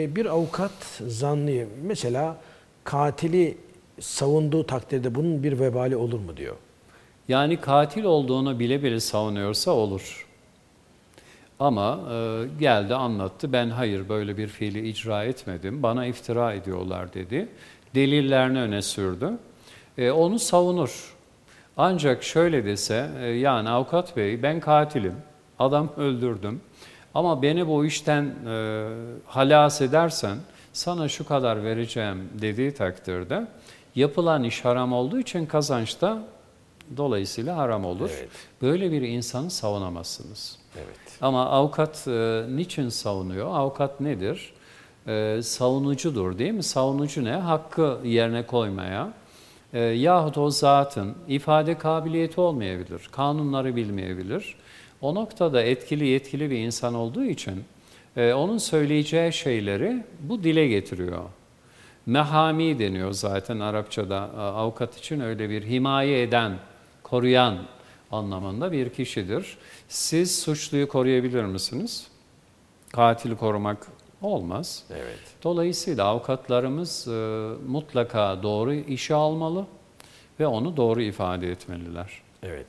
E, Bir avukat zanlıyı mesela katili savunduğu takdirde bunun bir vebali olur mu diyor. Yani katil olduğunu bile bile savunuyorsa olur. Ama e, geldi anlattı ben hayır böyle bir fiili icra etmedim bana iftira ediyorlar dedi. Delillerini öne sürdü. E, onu savunur. Ancak şöyle dese e, yani avukat bey ben katilim adam öldürdüm ama beni bu işten e, halas edersen sana şu kadar vereceğim dediği takdirde yapılan iş haram olduğu için kazanç da dolayısıyla haram olur. Evet. Böyle bir insanı savunamazsınız. Evet. Ama avukat e, niçin savunuyor? Avukat nedir? E, savunucudur değil mi? Savunucu ne? Hakkı yerine koymaya e, yahut o zatın ifade kabiliyeti olmayabilir, kanunları bilmeyebilir. O noktada etkili yetkili bir insan olduğu için e, onun söyleyeceği şeyleri bu dile getiriyor. Mehami deniyor zaten Arapçada avukat için öyle bir himaye eden, koruyan anlamında bir kişidir. Siz suçluyu koruyabilir misiniz? Katili korumak olmaz. Evet. Dolayısıyla avukatlarımız e, mutlaka doğru işi almalı ve onu doğru ifade etmeliler. Evet.